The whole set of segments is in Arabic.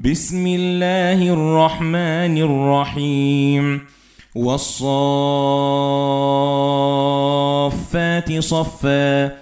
بسم الله الرحمن الرحيم والصافات صفا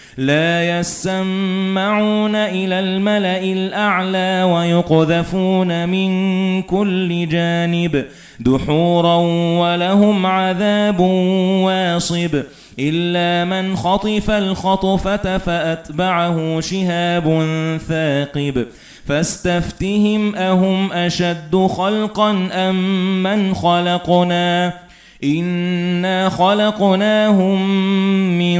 لا يسمعون إلى الملأ الأعلى ويقذفون من كل جانب دحورا ولهم عذاب واصب إلا من خطف الخطفة فأتبعه شهاب ثاقب فاستفتهم أهم أشد خلقا أم من خلقنا إِنَّا خَلَقْنَاهُم مِّن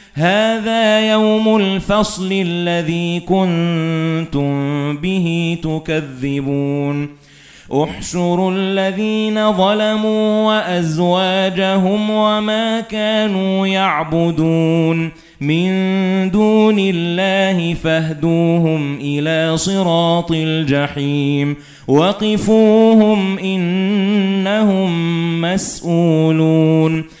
هَذَا يَوْمُ الْفَصْلِ الَّذِي كُنتُم بِهِ تُكَذِّبُونَ. احشروا الذين ظلموا وأزواجهم وما كانوا يعبدون. من دون الله فاهدوهم إلى صراط الجحيم. وقفوهم إنهم مسؤولون.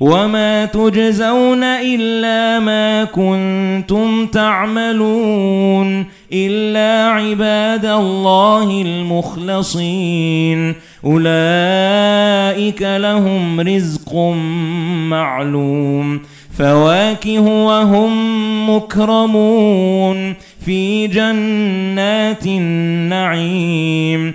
وَمَا تُجْزَوْنَ إِلَّا مَا كُنتُمْ تَعْمَلُونَ إِلَّا عِبَادَ اللَّهِ الْمُخْلَصِينَ أُولَئِكَ لَهُمْ رِزْقٌ مَّعْلُومٌ فَوَاكِهُ وَهُمْ مُكْرَمُونَ في جنات النعيم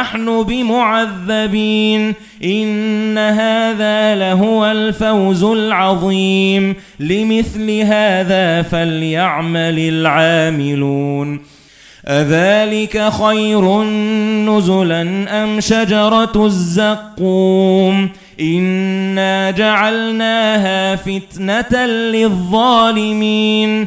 نحن بمعذبين. إن هذا لهو الفوز العظيم. لمثل هذا فليعمل العاملون. أذلك خير نزلا أم شجرة الزقوم؟ إنا جعلناها فتنة للظالمين.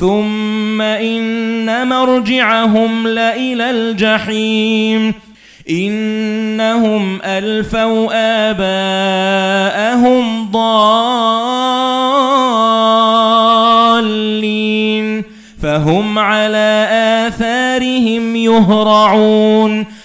ثم إن مرجعهم لإلى الجحيم إنهم ألفوا آباءهم ضالين فهم على آثارهم يهرعون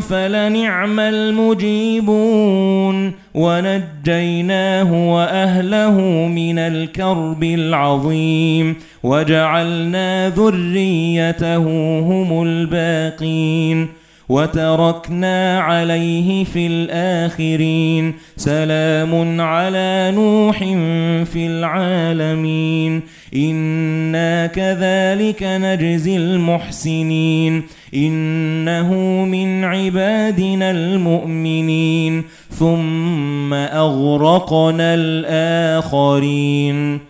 فَلَنِعْمَ الْمُجِيبُونَ وَنَجَّيْنَاهُ وَأَهْلَهُ مِنَ الْكَرْبِ الْعَظِيمِ وَجَعَلْنَا ذُرِّيَّتَهُ هُمُ الْبَاقِينَ وَتَرَكْنَا عَلَيْهِ فِي الْآخِرِينَ. سَلَامٌ عَلَى نُوحٍ فِي الْعَالَمِينَ. إِنَّا كَذَلِكَ نَجْزِي الْمُحْسِنِينَ. إِنَّهُ مِنْ عِبَادِنَا الْمُؤْمِنِينَ. ثُمَّ أَغْرَقْنَا الْآخَرِينَ.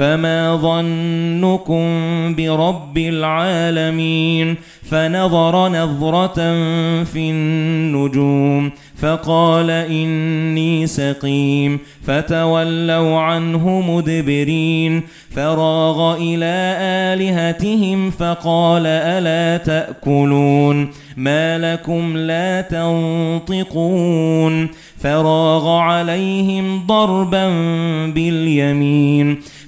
فَمَا ظَنُّكُمْ بِرَبِّ الْعَالَمِينَ فَنَظَرَ نَظْرَةً فِي النُّجُومِ فَقَالَ إِنِّي سَقِيمٌ فَتَوَلَّوْا عَنْهُ مُدْبِرِينَ فَرَاغَ إِلَى آلِهَتِهِمْ فَقَالَ أَلَا تَأْكُلُونَ مَا لَكُمْ لَا تَنطِقُونَ فَرَاغَ عَلَيْهِمْ ضَرْبًا بِالْيَمِينِ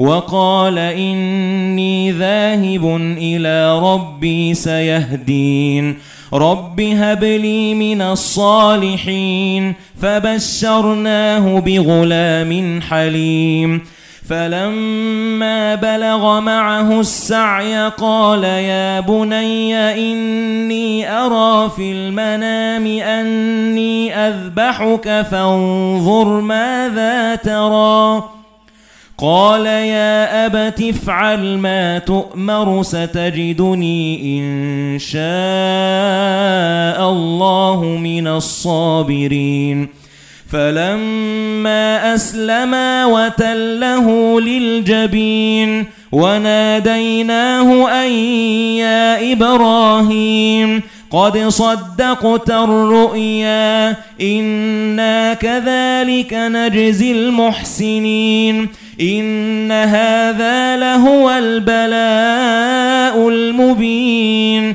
وقال إني ذاهب إلى ربي سيهدين. رب هب لي من الصالحين. فبشرناه بغلام حليم. فَلَمَّا بَلَغَ مَعَهُ السَّعْيَ قَالَ يَا بُنَيَّ إِنِّي أَرَى فِي الْمَنَامِ أَنِّي أَذْبَحُكَ فَانظُرْ مَاذَا تَرَى. قال يا أبت افعل ما تؤمر ستجدني إن شاء الله من الصابرين. فلما أسلما وتله للجبين وناديناه أن يا إبراهيم قد صدقت الرؤيا إنا كذلك نجزي المحسنين. إن هذا لهو البلاء المبين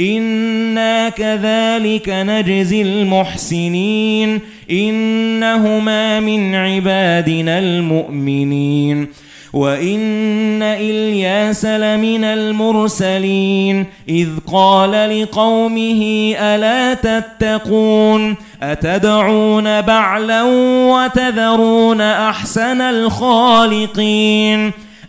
إنا كذلك نجزي المحسنين إنهما من عبادنا المؤمنين وَإِنَّ إِلْيَاسَ لَمِنَ الْمُرْسَلِينَ إِذْ قَالَ لِقَوْمِهِ أَلَا تَتَّقُونَ أَتَدْعُونَ بَعْلًا وَتَذَرُونَ أَحْسَنَ الْخَالِقِينَ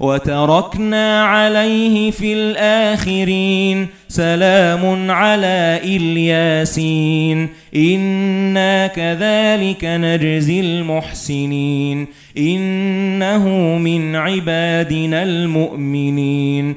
وَتَرَكْنَا عَلَيْهِ فِي الْآخِرِينَ. سَلَامٌ عَلَى الْيَاسِينَ. إِنَّا كَذَلِكَ نَجْزِي الْمُحْسِنِينَ. إِنَّهُ مِنْ عِبَادِنَا الْمُؤْمِنِينَ.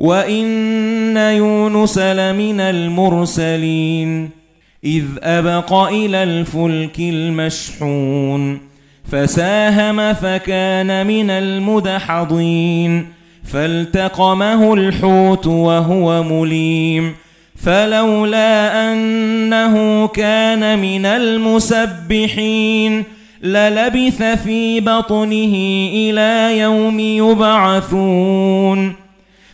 وَإِنَّ يُونُسَ لَمِنَ الْمُرْسَلِينَ إِذْ أَبَقَ إِلَى الْفُلْكِ الْمَشْحُونِ فَسَاهَمَ فَكَانَ مِنَ الْمُدْحَضِينَ فَالْتَقَمَهُ الْحُوتُ وَهُوَ مُلِيمٌ فَلَوْلَا أَنَّهُ كَانَ مِنَ الْمُسَبِّحِينَ لَلَبِثَ فِي بَطْنِهِ إِلَى يَوْمِ يُبْعَثُونَ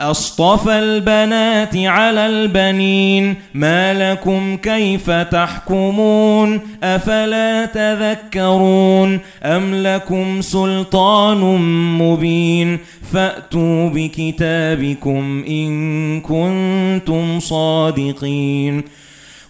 أصطفى البنات على البنين ما لكم كيف تحكمون؟ أفلا تذكرون أم لكم سلطان مبين؟ فأتوا بكتابكم إن كنتم صادقين.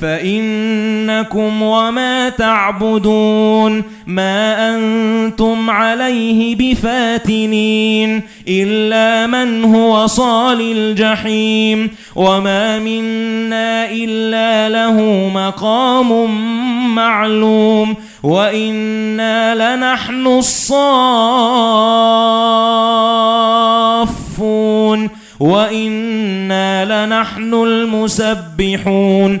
فَإِنَّكُمْ وَمَا تَعْبُدُونَ مَا أَنْتُمْ عَلَيْهِ بِفَاتِنِينَ إِلَّا مَنْ هُوَ صَالِ الْجَحِيمِ وَمَا مِنَّا إِلَّا لَهُ مَقَامٌ مَعْلُومٌ وَإِنَّا لَنَحْنُ الصَّافُّونَ وَإِنَّا لَنَحْنُ الْمُسَبِّحُونَ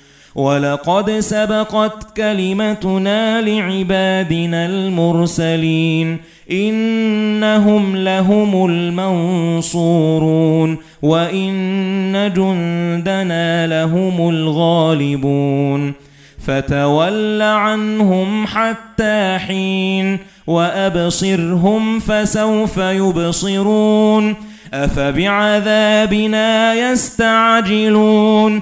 وَلَقَدْ سَبَقَتْ كَلِمَتُنَا لِعِبَادِنَا الْمُرْسَلِينَ إِنَّهُمْ لَهُمُ الْمَنصُورُونَ وَإِنَّ جُندَنَا لَهُمُ الْغَالِبُونَ فَتَوَلَّ عَنْهُمْ حَتَّى حِينٍ وَأَبْصِرْهُمْ فَسَوْفَ يُبْصِرُونَ أَفَبِعَذَابِنَا يَسْتَعْجِلُونَ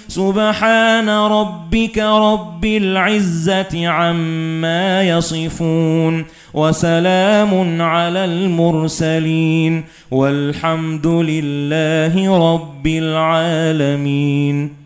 سُبْحَانَ رَبِّكَ رَبِّ الْعِزَّةِ عَمَّا يَصِفُونَ وَسَلَامٌ عَلَى الْمُرْسَلِينَ وَالْحَمْدُ لِلَّهِ رَبِّ الْعَالَمِينَ